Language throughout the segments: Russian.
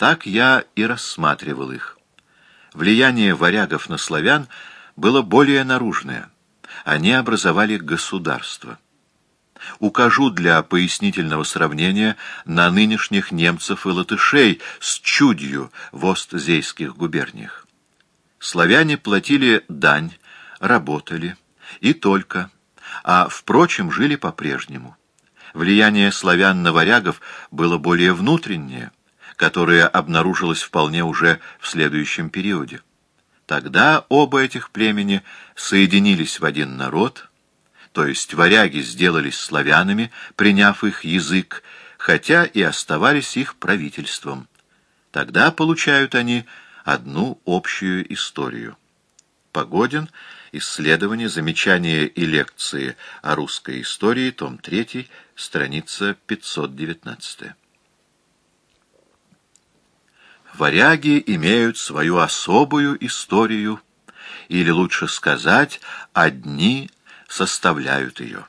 Так я и рассматривал их. Влияние варягов на славян было более наружное. Они образовали государство. Укажу для пояснительного сравнения на нынешних немцев и латышей с чудью в Остзейских губерниях. Славяне платили дань, работали, и только, а, впрочем, жили по-прежнему. Влияние славян на варягов было более внутреннее, которое обнаружилось вполне уже в следующем периоде. Тогда оба этих племени соединились в один народ, то есть варяги сделались славянами, приняв их язык, хотя и оставались их правительством. Тогда получают они одну общую историю. Погодин — Исследования, замечания и лекции о русской истории, том 3, страница 519. Варяги имеют свою особую историю, или лучше сказать, одни составляют ее.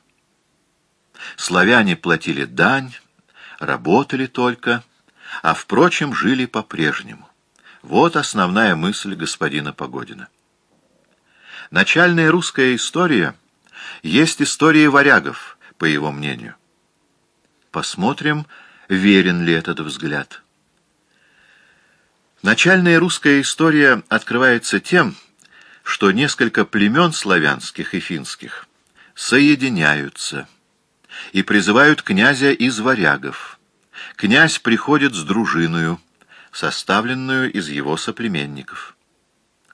Славяне платили дань, работали только, а, впрочем, жили по-прежнему. Вот основная мысль господина Погодина. Начальная русская история есть история варягов, по его мнению. Посмотрим, верен ли этот взгляд. Начальная русская история открывается тем, что несколько племен славянских и финских соединяются и призывают князя из варягов. Князь приходит с дружиною, составленную из его соплеменников.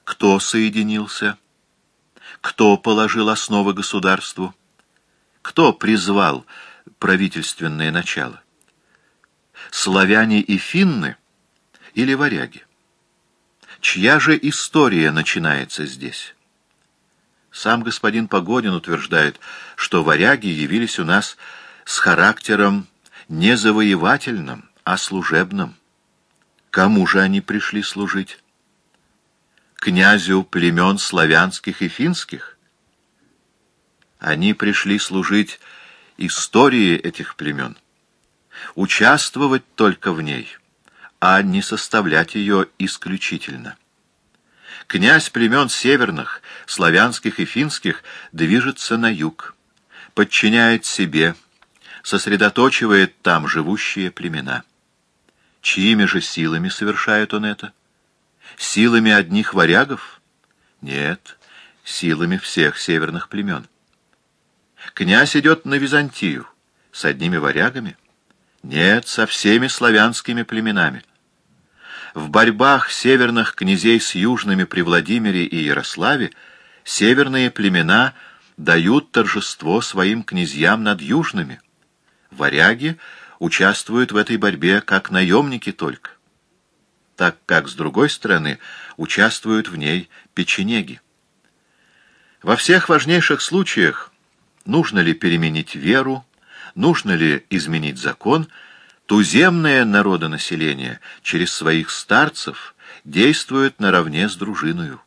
Кто соединился? Кто положил основы государству? Кто призвал правительственное начало? Славяне и финны или варяги? Чья же история начинается здесь? Сам господин Погодин утверждает, что варяги явились у нас с характером не завоевательным, а служебным. Кому же они пришли служить? князю племен славянских и финских. Они пришли служить истории этих племен, участвовать только в ней, а не составлять ее исключительно. Князь племен северных, славянских и финских, движется на юг, подчиняет себе, сосредоточивает там живущие племена. Чьими же силами совершает он это? Силами одних варягов? Нет, силами всех северных племен. Князь идет на Византию. С одними варягами? Нет, со всеми славянскими племенами. В борьбах северных князей с южными при Владимире и Ярославе северные племена дают торжество своим князьям над южными. Варяги участвуют в этой борьбе как наемники только так как, с другой стороны, участвуют в ней печенеги. Во всех важнейших случаях, нужно ли переменить веру, нужно ли изменить закон, туземное народонаселение через своих старцев действует наравне с дружиною.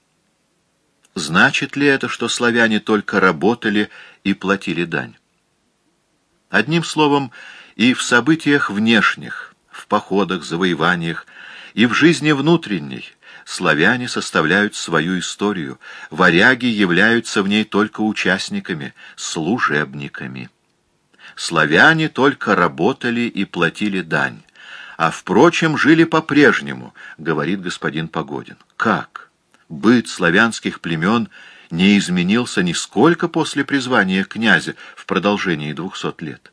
Значит ли это, что славяне только работали и платили дань? Одним словом, и в событиях внешних, в походах, завоеваниях, и в жизни внутренней славяне составляют свою историю, варяги являются в ней только участниками, служебниками. Славяне только работали и платили дань, а, впрочем, жили по-прежнему, говорит господин Погодин. Как? Быт славянских племен не изменился нисколько после призвания князя в продолжении двухсот лет.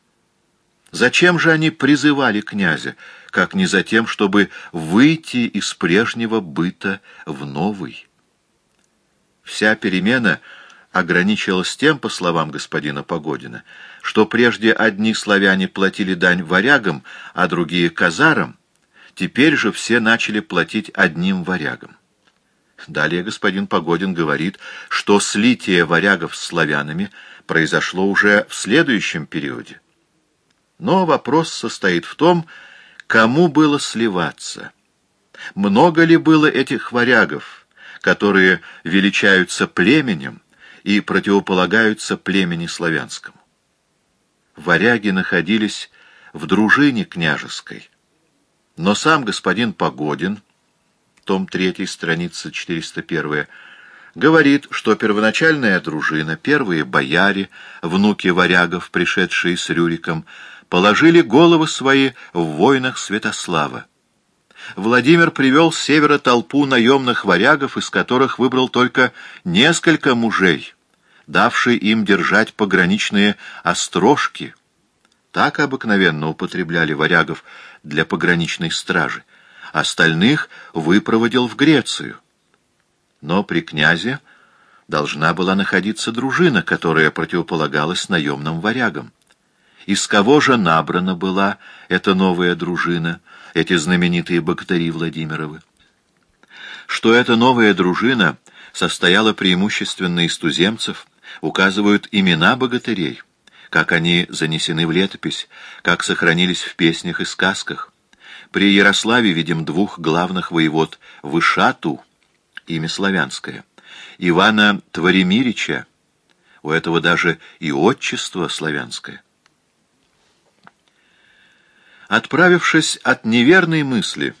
Зачем же они призывали князя, как не за тем, чтобы выйти из прежнего быта в новый? Вся перемена ограничилась тем, по словам господина Погодина, что прежде одни славяне платили дань варягам, а другие — казарам, теперь же все начали платить одним варягам. Далее господин Погодин говорит, что слитие варягов с славянами произошло уже в следующем периоде. Но вопрос состоит в том, кому было сливаться. Много ли было этих варягов, которые величаются племенем и противополагаются племени славянскому? Варяги находились в дружине княжеской. Но сам господин Погодин, том 3, страница 401, говорит, что первоначальная дружина, первые бояре, внуки варягов, пришедшие с Рюриком, положили головы свои в войнах Святослава. Владимир привел с севера толпу наемных варягов, из которых выбрал только несколько мужей, давший им держать пограничные острожки. Так обыкновенно употребляли варягов для пограничной стражи. Остальных выпроводил в Грецию. Но при князе должна была находиться дружина, которая противополагалась наемным варягам. Из кого же набрана была эта новая дружина, эти знаменитые богатыри Владимировы? Что эта новая дружина состояла преимущественно из туземцев, указывают имена богатырей, как они занесены в летопись, как сохранились в песнях и сказках. При Ярославе видим двух главных воевод — Вышату, имя славянское, Ивана Творимирича, у этого даже и отчество славянское. Отправившись от неверной мысли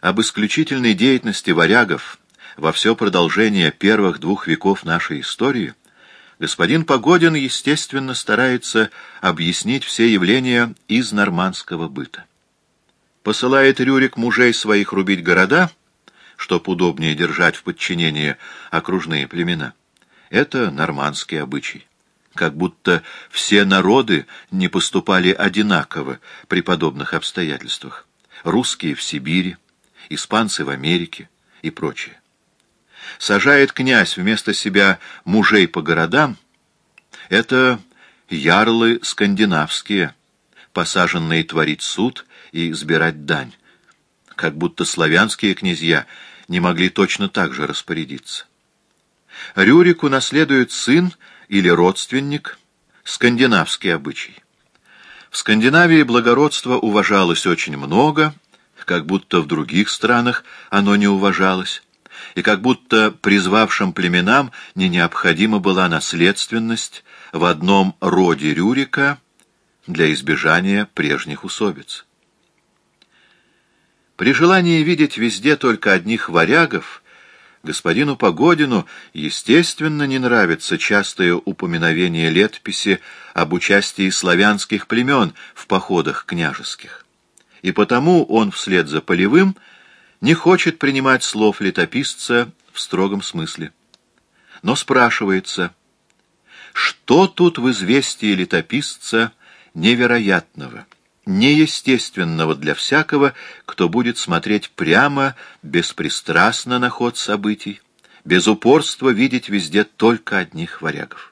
об исключительной деятельности варягов во все продолжение первых двух веков нашей истории, господин Погодин, естественно, старается объяснить все явления из нормандского быта. Посылает Рюрик мужей своих рубить города, чтоб удобнее держать в подчинении окружные племена. Это нормандский обычай как будто все народы не поступали одинаково при подобных обстоятельствах. Русские в Сибири, испанцы в Америке и прочее. Сажает князь вместо себя мужей по городам, это ярлы скандинавские, посаженные творить суд и избирать дань, как будто славянские князья не могли точно так же распорядиться. Рюрику наследует сын или родственник — скандинавский обычай. В Скандинавии благородство уважалось очень много, как будто в других странах оно не уважалось, и как будто призвавшим племенам не необходима была наследственность в одном роде Рюрика для избежания прежних усобиц. При желании видеть везде только одних варягов — Господину Погодину, естественно, не нравится частое упоминовение летописи об участии славянских племен в походах княжеских. И потому он вслед за Полевым не хочет принимать слов летописца в строгом смысле. Но спрашивается, что тут в известии летописца невероятного? неестественного для всякого, кто будет смотреть прямо, беспристрастно на ход событий, без упорства видеть везде только одних варягов.